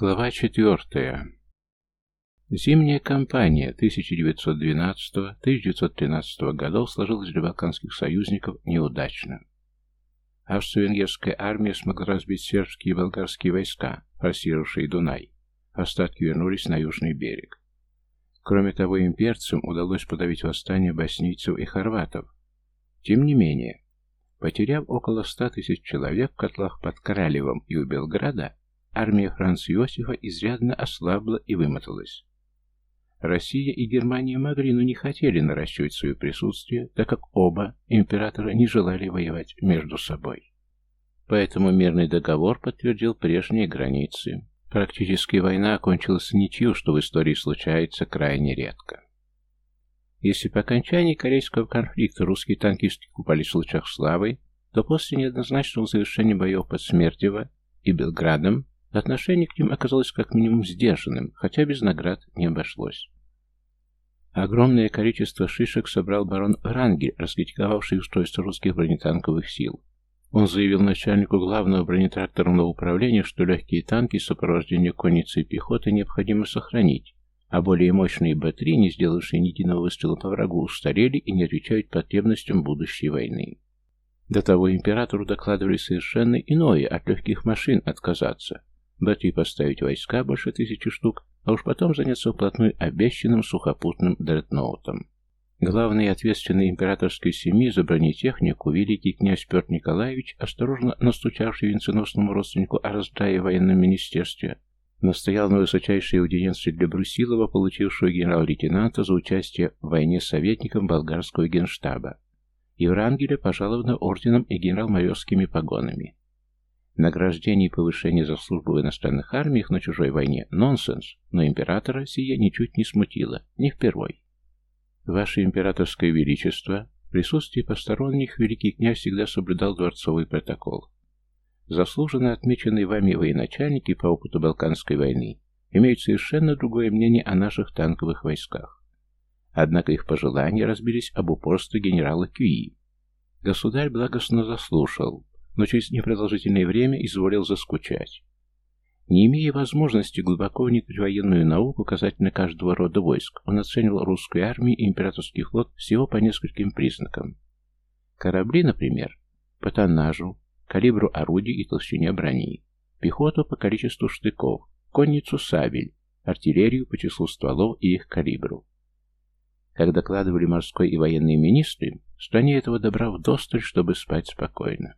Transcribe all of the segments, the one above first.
Глава четвертая. Зимняя кампания 1912-1913 годов сложилась для балканских союзников неудачно. Австро-венгерская армия смогла разбить сербские и болгарские войска, форсировавшие Дунай. Остатки вернулись на южный берег. Кроме того, имперцам удалось подавить восстание боснийцев и хорватов. Тем не менее, потеряв около ста тысяч человек в котлах под Королевом и у Белграда, армия Франца Иосифа изрядно ослабла и вымоталась. Россия и Германия могли, но не хотели наращивать свое присутствие, так как оба императора не желали воевать между собой. Поэтому мирный договор подтвердил прежние границы. Практически война окончилась ничью, что в истории случается крайне редко. Если по окончании корейского конфликта русские танкисты купались в лучах славы, то после неоднозначного завершения боев под Смертьево и Белградом Отношение к ним оказалось как минимум сдержанным, хотя без наград не обошлось. Огромное количество шишек собрал барон Врангель, раскритиковавший устройство русских бронетанковых сил. Он заявил начальнику главного бронетракторного управления, что легкие танки с сопровождением конницы и пехоты необходимо сохранить, а более мощные Б-3, не сделавшие ни единого выстрела по врагу, устарели и не отвечают потребностям будущей войны. До того императору докладывали совершенно иное от легких машин отказаться, Б-3 поставить войска больше тысячи штук, а уж потом заняться вплотную обещанным сухопутным дредноутом. Главный ответственный императорской семьи за бронетехнику, великий князь Петр Николаевич, осторожно настучавший венценосному родственнику о раздрае в военном министерстве, настоял на высочайшей аудиенции для Брусилова, получившего генерал-лейтенанта за участие в войне с советником болгарского генштаба, и Врангеля пожаловано орденом и генерал-майорскими погонами. Награждение и повышение за службу в иностранных армиях на чужой войне – нонсенс, но императора сие ничуть не смутило, не впервой. Ваше императорское величество, в присутствии посторонних великий князь всегда соблюдал дворцовый протокол. Заслуженно отмеченные вами военачальники по опыту Балканской войны имеют совершенно другое мнение о наших танковых войсках. Однако их пожелания разбились об упорстве генерала Кюи. Государь благостно заслушал, но через непродолжительное время изволил заскучать. Не имея возможности глубоко вникнуть в военную науку касательно каждого рода войск, он оценивал русскую армию и императорский флот всего по нескольким признакам. Корабли, например, по тоннажу, калибру орудий и толщине брони, пехоту по количеству штыков, конницу сабель, артиллерию по числу стволов и их калибру. Как докладывали морской и военные министры, в стране этого добра вдосталь, чтобы спать спокойно.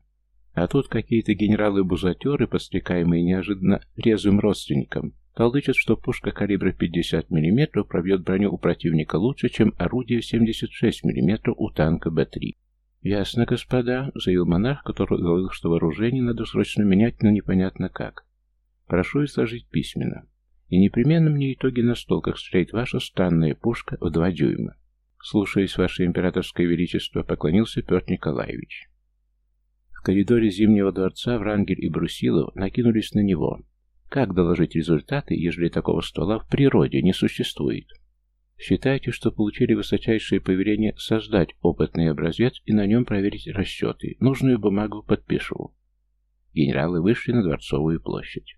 А тут какие-то генералы-бузатеры, подстрекаемые неожиданно резвым родственником, толдычат, что пушка калибра 50 мм пробьет броню у противника лучше, чем орудие 76 мм у танка Б-3. «Ясно, господа», — заявил монарх, который говорил, что вооружение надо срочно менять, но непонятно как. «Прошу изложить письменно. И непременно мне итоги на стол, как стреляет ваша странная пушка в два дюйма». Слушаясь, ваше императорское величество, поклонился Петр Николаевич. В коридоре Зимнего дворца Врангель и Брусилов накинулись на него. Как доложить результаты, ежели такого ствола в природе не существует? Считайте, что получили высочайшее повеление создать опытный образец и на нем проверить расчеты. Нужную бумагу подпишу. Генералы вышли на Дворцовую площадь.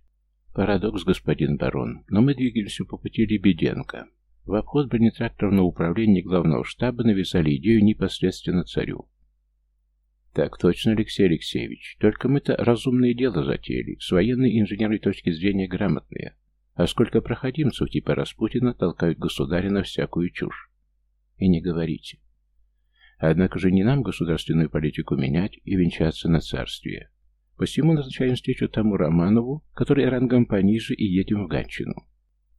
Парадокс, господин барон, но мы двигаемся по пути Лебеденко. В обход бронетракторного управления главного штаба навязали идею непосредственно царю. Так точно, Алексей Алексеевич. Только мы-то разумное дело затеяли, с военной инженерной точки зрения грамотные. А сколько проходимцев типа Распутина толкают государя на всякую чушь. И не говорите. Однако же не нам государственную политику менять и венчаться на царствие. Посему назначаем встречу тому Романову, который рангом пониже, и едем в Ганчину.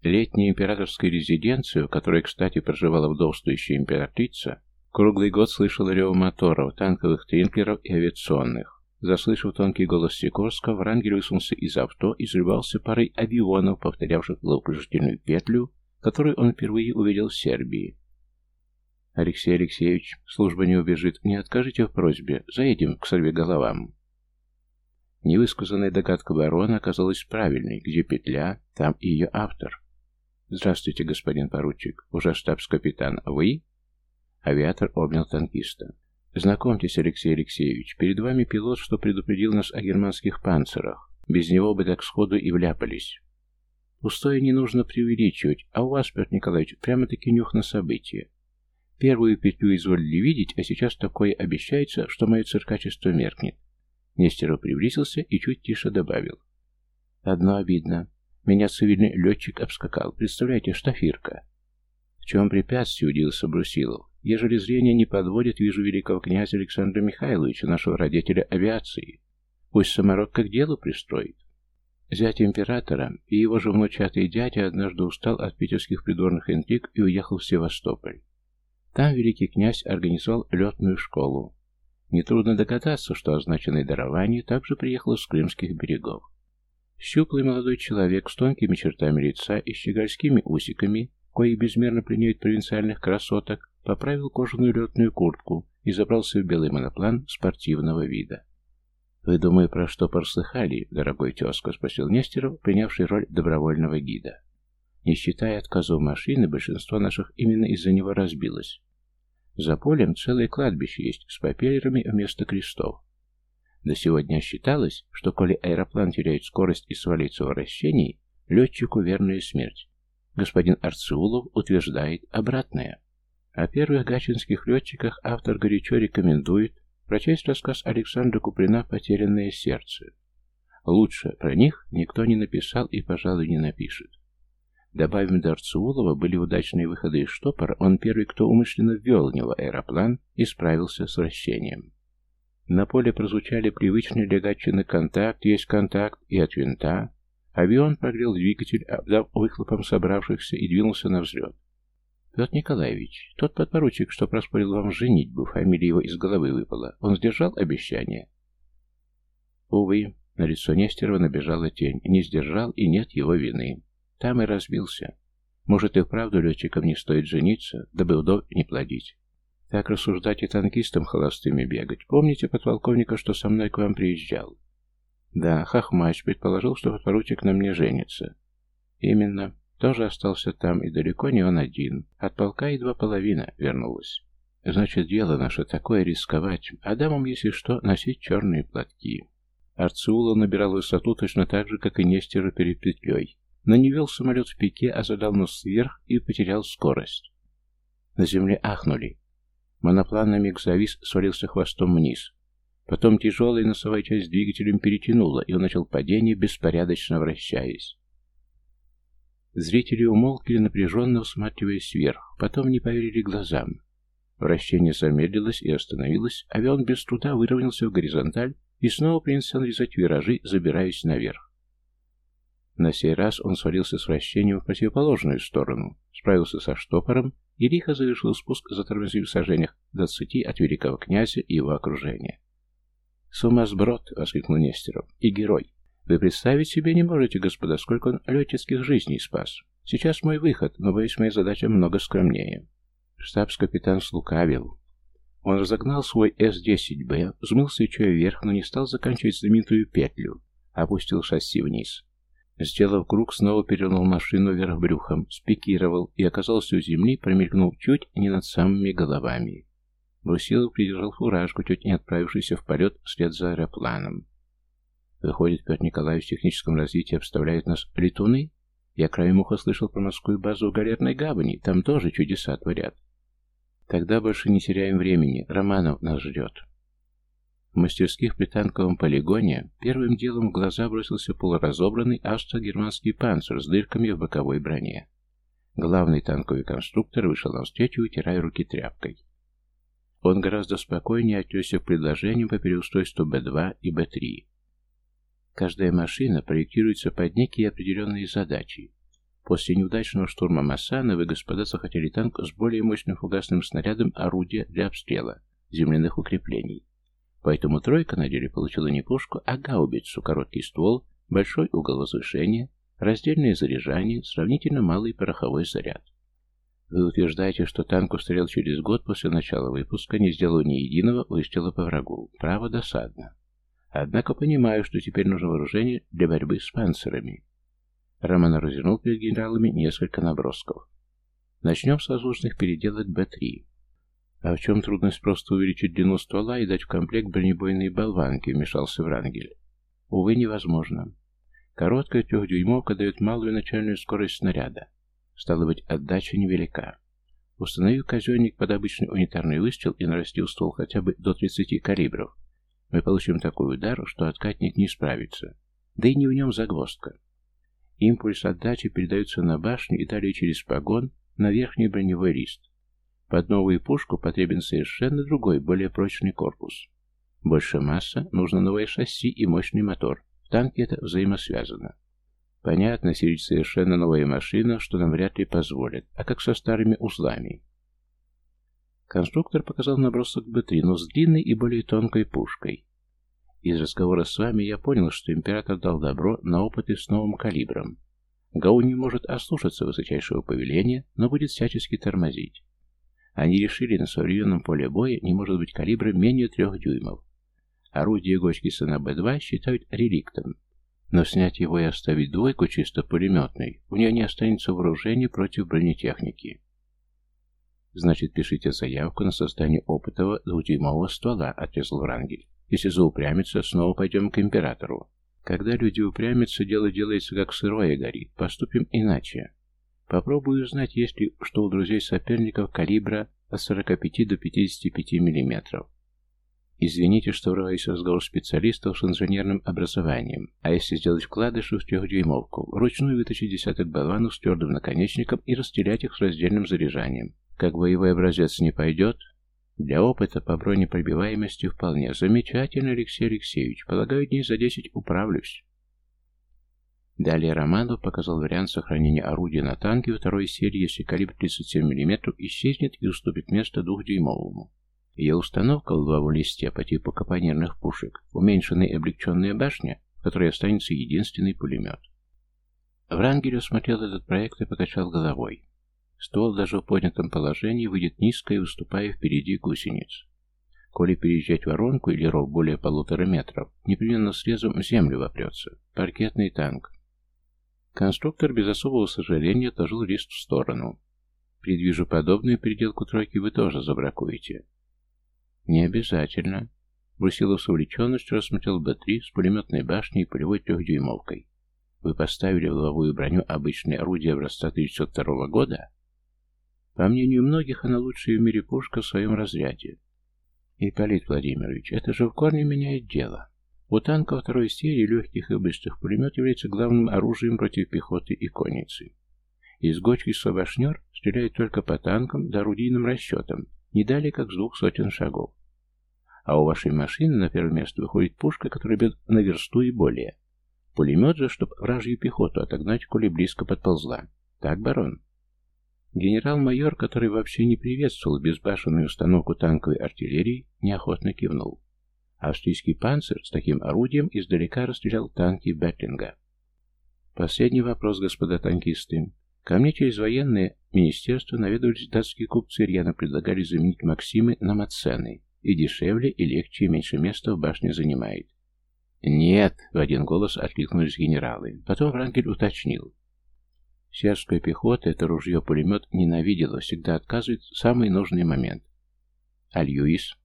Летняя императорская резиденция, в которой, кстати, проживала вдовствующая императрица, Круглый год слышал рев моторов, танковых тринклеров и авиационных. Заслышав тонкий голос Сикорского, Врангель высунулся из авто и взрывался парой авионов, повторявших головокружительную петлю, которую он впервые увидел в Сербии. «Алексей Алексеевич, служба не убежит. Не откажите в просьбе. Заедем к сорвиголовам». Невысказанная догадка барона оказалась правильной. Где петля, там и ее автор. «Здравствуйте, господин поручик. Уже штабс-капитан. Вы?» Авиатор обнял танкиста. «Знакомьтесь, Алексей Алексеевич, перед вами пилот, что предупредил нас о германских панцирах. Без него бы так сходу и вляпались». Пустое не нужно преувеличивать, а у вас, Петр Николаевич, прямо-таки нюх на события. Первую петлю изволили видеть, а сейчас такое обещается, что мое циркачество меркнет. Нестеров приблизился и чуть тише добавил. Одно обидно. Меня цивильный летчик обскакал. Представляете, штафирка. В чем препятствие, удивился Брусилов. Ежели зрение не подводит, вижу великого князя Александра Михайловича, нашего родителя авиации. Пусть самородка к делу пристроит. Зять императора и его же внучатый дядя однажды устал от питерских придворных интриг и уехал в Севастополь. Там великий князь организовал летную школу. Нетрудно догадаться, что означенное дарование также приехало с крымских берегов. Щуплый молодой человек с тонкими чертами лица и щегольскими усиками, кои безмерно пленяют провинциальных красоток, поправил кожаную летную куртку и забрался в белый моноплан спортивного вида. «Вы, думаю, про что прослыхали, дорогой тезка?» — спросил Нестеров, принявший роль добровольного гида. Не считая отказов машины, большинство наших именно из-за него разбилось. За полем целое кладбище есть с попелерами вместо крестов. До сегодня считалось, что коли аэроплан теряет скорость и свалится в вращении, летчику верная смерть. Господин Арцеулов утверждает обратное. О первых гачинских летчиках автор горячо рекомендует прочесть рассказ Александра Куприна «Потерянное сердце». Лучше про них никто не написал и, пожалуй, не напишет. Добавим, до Арцеулова были удачные выходы из штопора, он первый, кто умышленно ввел в него аэроплан и справился с вращением. На поле прозвучали привычные для Гатчины контакт, есть контакт и от винта. Авион прогрел двигатель, обдав выхлопом собравшихся и двинулся на взлет. Петр Николаевич, тот подпоручик, что проспорил вам женитьбу, фамилия его из головы выпала, он сдержал обещание? Увы, на лицо Нестерова набежала тень, не сдержал и нет его вины. Там и разбился. Может и вправду летчикам не стоит жениться, дабы вдов не плодить. Так рассуждать и танкистам холостыми бегать. Помните подполковника, что со мной к вам приезжал? Да, Хахмач предположил, что подпоручик на мне женится. Именно. Тоже остался там, и далеко не он один. От полка едва половина вернулась. Значит, дело наше такое рисковать, а дамам, если что, носить черные платки. Арцула набирал высоту точно так же, как и Нестера перед петлей но не вел самолет в пике, а задал нос вверх и потерял скорость. На земле ахнули. Моноплан на миг завис, свалился хвостом вниз. Потом тяжелая носовая часть двигателем перетянула, и он начал падение, беспорядочно вращаясь. Зрители умолкли, напряженно усматриваясь вверх, потом не поверили глазам. Вращение замедлилось и остановилось, авион без труда выровнялся в горизонталь и снова принялся нарезать виражи, забираясь наверх. На сей раз он свалился с вращением в противоположную сторону, справился со штопором и лихо завершил спуск, затормозив в сажениях двадцати от великого князя и его окружения. «Сумасброд!» — воскликнул Нестеров. «И герой! Вы представить себе не можете, господа, сколько он летческих жизней спас. Сейчас мой выход, но, боюсь, моя задача много скромнее». Штабс-капитан слукавил. Он разогнал свой С-10Б, взмыл свечой вверх, но не стал заканчивать знаменитую петлю, опустил шасси вниз. Сделав круг, снова перевернул машину вверх брюхом, спикировал и оказался у земли, промелькнув чуть не над самыми головами. Брусилов придержал фуражку, чуть не отправившийся в полет вслед за аэропланом. Выходит, Петр Николаевич в техническом развитии обставляет нас летуны? Я краем уха слышал про морскую базу в Галерной гавани, там тоже чудеса творят. Тогда больше не теряем времени, Романов нас ждет. В мастерских при танковом полигоне первым делом в глаза бросился полуразобранный австро-германский панцир с дырками в боковой броне. Главный танковый конструктор вышел навстречу, утирая руки тряпкой. Он гораздо спокойнее отнесся к предложениям по переустройству Б-2 и Б-3. Каждая машина проектируется под некие определенные задачи. После неудачного штурма Массана вы, господа, захотели танк с более мощным фугасным снарядом орудия для обстрела земляных укреплений. Поэтому тройка на деле получила не пушку, а гаубицу, короткий ствол, большой угол возвышения, раздельное заряжание, сравнительно малый пороховой заряд. Вы утверждаете, что танк устарел через год после начала выпуска, не сделав ни единого выстрела по врагу. Право досадно. Однако понимаю, что теперь нужно вооружение для борьбы с панцирами. Роман развернул перед генералами несколько набросков. Начнем с воздушных переделок Б-3. «А в чем трудность просто увеличить длину ствола и дать в комплект бронебойные болванки?» — вмешался Врангель. «Увы, невозможно. Короткая трехдюймовка дает малую начальную скорость снаряда. Стало быть, отдача невелика. Установив казенник под обычный унитарный выстрел и нарастил ствол хотя бы до 30 калибров, мы получим такой удар, что откатник не справится. Да и не в нем загвоздка. Импульс отдачи передается на башню и далее через погон на верхний броневой лист. Под новую пушку потребен совершенно другой, более прочный корпус. Больше масса, нужно новое шасси и мощный мотор. В танке это взаимосвязано. Понятно, сидеть совершенно новая машина, что нам вряд ли позволят. А как со старыми узлами? Конструктор показал набросок Б-3, но с длинной и более тонкой пушкой. Из разговора с вами я понял, что император дал добро на опыты с новым калибром. Гау не может ослушаться высочайшего повеления, но будет всячески тормозить. Они решили, на современном поле боя не может быть калибра менее трех дюймов. Орудие Гочкисона Б-2 считают реликтом. Но снять его и оставить двойку чисто пулеметной, у нее не останется вооружения против бронетехники. Значит, пишите заявку на создание опытного двудюймового ствола, отрезал Врангель. Если заупрямится, снова пойдем к императору. Когда люди упрямятся, дело делается как сырое горит. Поступим иначе. Попробую узнать, есть ли что у друзей соперников калибра от 45 до 55 миллиметров. Извините, что врываюсь в разговор специалистов с инженерным образованием. А если сделать вкладыши в трехдюймовку, вручную вытащить десяток болванов с твердым наконечником и расстелять их с раздельным заряжанием? Как боевой образец не пойдет? Для опыта по бронепробиваемости вполне. Замечательно, Алексей Алексеевич. Полагаю, дней за десять управлюсь. Далее Романов показал вариант сохранения орудия на танке второй серии, если калибр 37 мм исчезнет и уступит место двухдюймовому. Ее установка в лбовом листе по типу капонирных пушек, уменьшенная и облегченная башня, в которой останется единственный пулемет. Врангель осмотрел этот проект и покачал головой. Ствол даже в поднятом положении выйдет низко и выступая впереди гусениц. Коли переезжать воронку или ров более полутора метров, непременно срезом землю вопрется. Паркетный танк. Конструктор без особого сожаления отложил лист в сторону. Предвижу подобную переделку тройки вы тоже забракуете. Не обязательно. Брусилов с увлеченностью рассмотрел Б-3 с пулеметной башней и полевой трехдюймовкой. Вы поставили в лобовую броню обычное орудие образца 1902 года? По мнению многих, она лучшая в мире пушка в своем разряде. Ипполит Владимирович, это же в корне меняет дело. У танка второй серии легких и быстрых пулемет является главным оружием против пехоты и конницы. Из гочки слабошнер стреляет только по танкам да орудийным расчетам, не далее как с двух сотен шагов. А у вашей машины на первое место выходит пушка, которая бьет на версту и более. Пулемет же, чтоб вражью пехоту отогнать, коли близко подползла. Так, барон? Генерал-майор, который вообще не приветствовал безбашенную установку танковой артиллерии, неохотно кивнул. Австрийский панцирь с таким орудием издалека расстрелял танки Беттинга. Последний вопрос, господа танкисты. Ко мне через военное министерство наведывались датские купцы рьяно предлагали заменить Максимы на Мацены. И дешевле, и легче, и меньше места в башне занимает. «Нет!» — в один голос откликнулись генералы. Потом Врангель уточнил. Сербская пехота это ружье-пулемет ненавидела, всегда отказывает в самый нужный момент. А Льюис?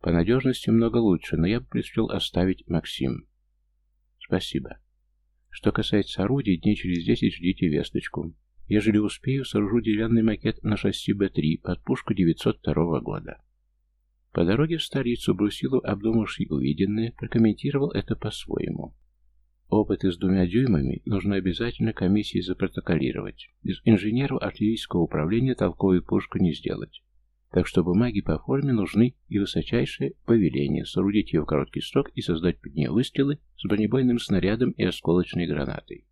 По надежности много лучше, но я бы предпочел оставить Максим. Спасибо. Что касается орудий, дней через десять ждите весточку. Ежели успею, сооружу деревянный макет на шасси Б-3 под пушку 902 года. По дороге в столицу Брусилов, обдумавший увиденное, прокомментировал это по-своему. Опыты с двумя дюймами нужно обязательно комиссии запротоколировать. Без инженеров артиллерийского управления толковую пушку не сделать. Так что бумаги по форме нужны и высочайшее повеление соорудить ее в короткий срок и создать под нее выстрелы с бронебойным снарядом и осколочной гранатой.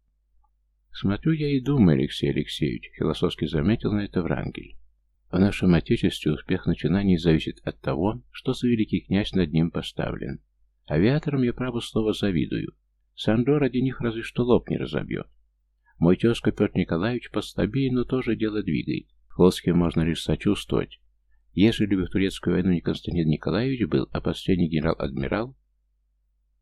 «Смотрю я и думаю, Алексей Алексеевич», — философски заметил на это Врангель. В нашем Отечестве успех начинаний зависит от того, что за великий князь над ним поставлен. Авиаторам я, право слово, завидую. Сандо ради них разве что лоб не разобьет. Мой тезка Петр Николаевич послабее, но тоже дело двигает. Флотским можно лишь сочувствовать. Ежели бы в турецкую войну не Константин Николаевич был, а последний генерал-адмирал,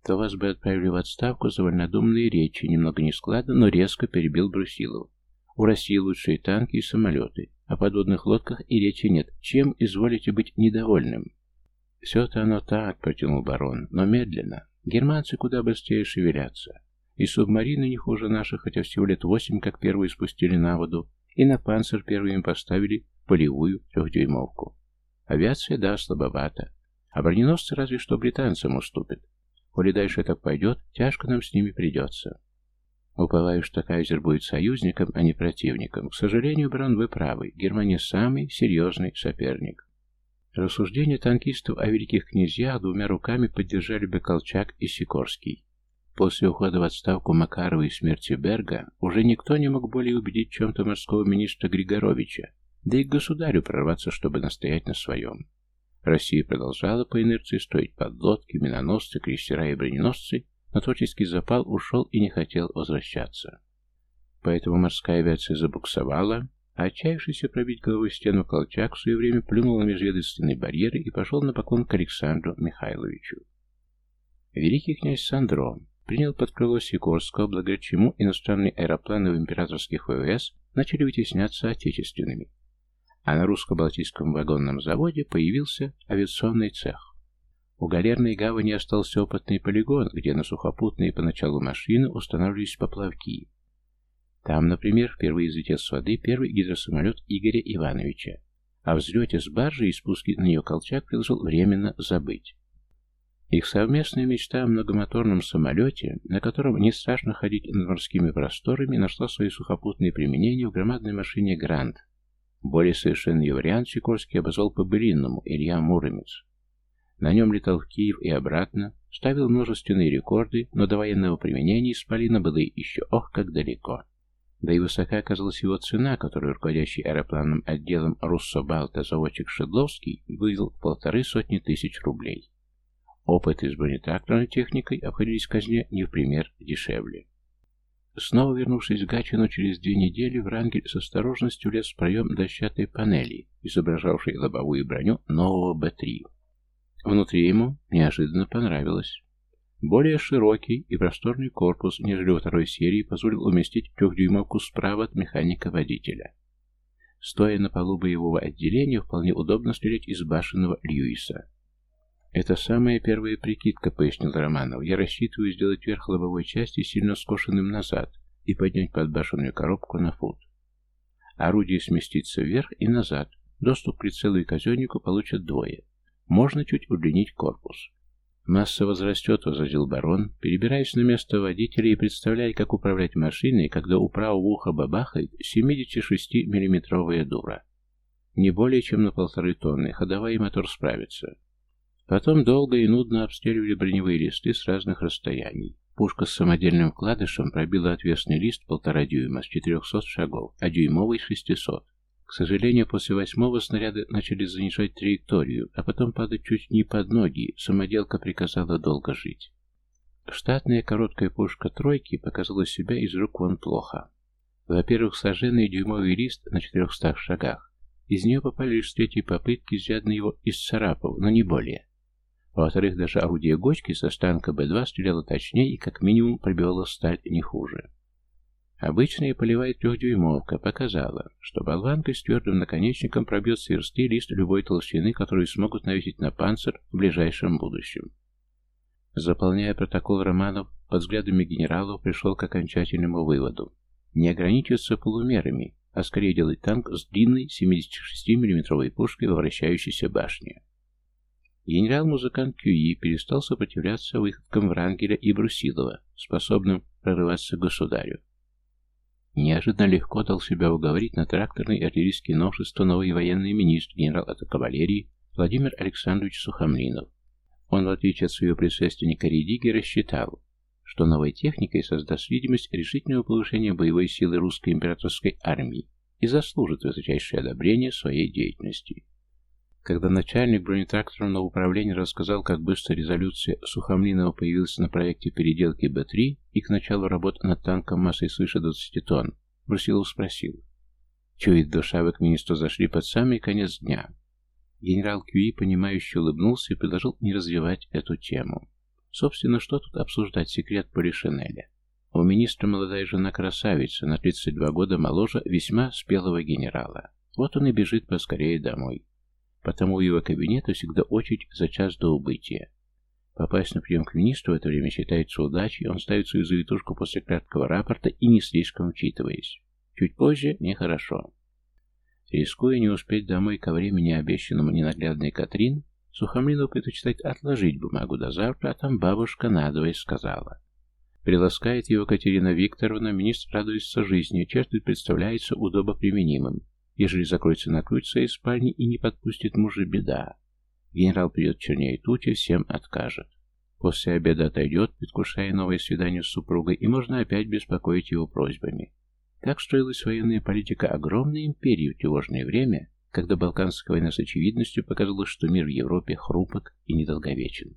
то вас бы отправили в отставку за вольнодумные речи, немного нескладно, но резко перебил Брусилов. У России лучшие танки и самолеты. О подводных лодках и речи нет. Чем изволите быть недовольным? Все-то оно так, протянул барон, но медленно. Германцы куда быстрее шевелятся. И субмарины не хуже наших, хотя всего лет восемь, как первые спустили на воду, и на панцирь первыми поставили полевую трехдюймовку. Авиация, да, слабовата. А броненосцы разве что британцам уступят. Коли дальше так пойдет, тяжко нам с ними придется. Уповаю, что Кайзер будет союзником, а не противником. К сожалению, Бран, вы правы. Германия самый серьезный соперник. Рассуждения танкистов о великих князьях двумя руками поддержали бы Колчак и Сикорский. После ухода в отставку Макарова и смерти Берга уже никто не мог более убедить чем-то морского министра Григоровича, да и к государю прорваться, чтобы настоять на своем. Россия продолжала по инерции строить подлодки, миноносцы, крейсера и броненосцы, но творческий запал ушел и не хотел возвращаться. Поэтому морская авиация забуксовала, отчаявшийся пробить головой стену Колчак в свое время плюнул на межведомственные барьеры и пошел на поклон к Александру Михайловичу. Великий князь Сандро принял под крыло Сикорского, благодаря чему иностранные аэропланы в императорских ВВС начали вытесняться отечественными. А на русско-балтийском вагонном заводе появился авиационный цех. У галерной гавани остался опытный полигон, где на сухопутные поначалу машины устанавливались поплавки. Там, например, впервые взлетел с воды первый гидросамолет Игоря Ивановича, а взлете с баржи и спуске на нее Колчак предложил временно забыть. Их совместная мечта о многомоторном самолете, на котором не страшно ходить над морскими просторами, нашла свои сухопутные применения в громадной машине «Грант». Более совершенный вариант Сикорский обозвал по-былинному Илья Муромец. На нем летал в Киев и обратно, ставил множественные рекорды, но до военного применения Исполина было еще ох как далеко. Да и высока оказалась его цена, которую руководящий аэропланным отделом Руссобалта заводчик Шедловский вывел в полторы сотни тысяч рублей. Опыты с бронетракторной техникой обходились казне не в пример дешевле. Снова вернувшись в Гатчину через две недели, Врангель с осторожностью лез в проем дощатой панели, изображавшей лобовую броню нового Б-3. Внутри ему неожиданно понравилось. Более широкий и просторный корпус, нежели у второй серии, позволил уместить трехдюймовку справа от механика-водителя. Стоя на полу боевого отделения, вполне удобно стрелять из башенного Льюиса. «Это самая первая прикидка», — пояснил Романов. «Я рассчитываю сделать верх лобовой части сильно скошенным назад и поднять подбашенную коробку на фут. Орудие сместится вверх и назад. Доступ к прицелу и казеннику получат двое. Можно чуть удлинить корпус. «Масса возрастет», — возразил барон, перебираясь на место водителя и представляя, как управлять машиной, когда у правого уха бабахает 76-миллиметровая дура. Не более чем на полторы тонны, ходовая и мотор справится. Потом долго и нудно обстреливали броневые листы с разных расстояний. Пушка с самодельным вкладышем пробила отвесный лист полтора дюйма с 400 шагов, а дюймовый 600. К сожалению, после восьмого снаряды начали занижать траекторию, а потом падать чуть не под ноги, самоделка приказала долго жить. Штатная короткая пушка тройки показала себя из рук вон плохо. Во-первых, сожженный дюймовый лист на 400 шагах. Из нее попали лишь с попытки, изрядно его исцарапав, но не более. Во-вторых, даже орудие Гочки со станка Б-2 стреляло точнее и как минимум пробивало сталь не хуже. Обычная полевая трехдюймовка показала, что болванкой с твердым наконечником пробьет сверсты лист любой толщины, который смогут навесить на панцирь в ближайшем будущем. Заполняя протокол романов, под взглядами генералов пришел к окончательному выводу. Не ограничиваться полумерами, а скорее делать танк с длинной 76 миллиметровой пушкой во вращающейся башне. Генерал-музыкант Кюи перестал сопротивляться выходкам Врангеля и Брусилова, способным прорываться к государю. Неожиданно легко дал себя уговорить на тракторные артиллерийские новшества новый военный министр, генерал от кавалерии Владимир Александрович Сухомлинов. Он, в отличие от своего предшественника Редиги, рассчитал, что новой техникой создаст видимость решительного повышения боевой силы русской императорской армии и заслужит высочайшее одобрение своей деятельности. Когда начальник бронетракторного управления рассказал, как быстро резолюция Сухомлинова появилась на проекте переделки Б-3 и к началу работ над танком массой свыше 20 тонн, Брусилов спросил. Чует душа, вы к министру зашли под самый конец дня. Генерал Кьюи, понимающе улыбнулся и предложил не развивать эту тему. Собственно, что тут обсуждать секрет Полишинеля? У министра молодая жена красавица, на 32 года моложе весьма спелого генерала. Вот он и бежит поскорее домой потому у его кабинета всегда очередь за час до убытия. Попасть на прием к министру в это время считается удачей, он ставит свою завитушку после краткого рапорта и не слишком учитываясь. Чуть позже – нехорошо. Рискуя не успеть домой ко времени, обещанному ненаглядной Катрин, Сухомлину предпочитает отложить бумагу до завтра, а там бабушка, надуваясь, сказала. Приласкает его Катерина Викторовна, министр радуется жизни, черт представляется удобоприменимым. Ежели закроется на ключ своей спальне и не подпустит мужа, беда. Генерал придет чернее тучи, всем откажет. После обеда отойдет, предвкушая новое свидание с супругой, и можно опять беспокоить его просьбами. Так строилась военная политика огромной империи в тревожное время, когда Балканская война с очевидностью показала, что мир в Европе хрупок и недолговечен.